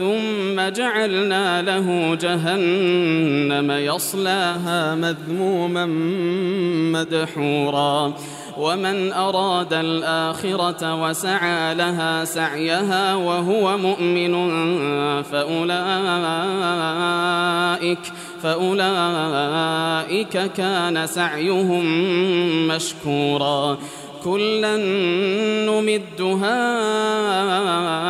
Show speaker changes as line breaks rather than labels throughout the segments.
ثم جعلنا له جهنم يصلاها مذموما مدحورا. ومن أراد الآخرة وسعى لها سعيها وهو مؤمن فأولئك فأولئك كان سعيهم مشكورا. كلا نمد هؤلاء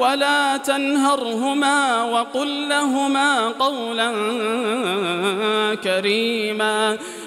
ولا تنهرهما وقل لهما قولا كريما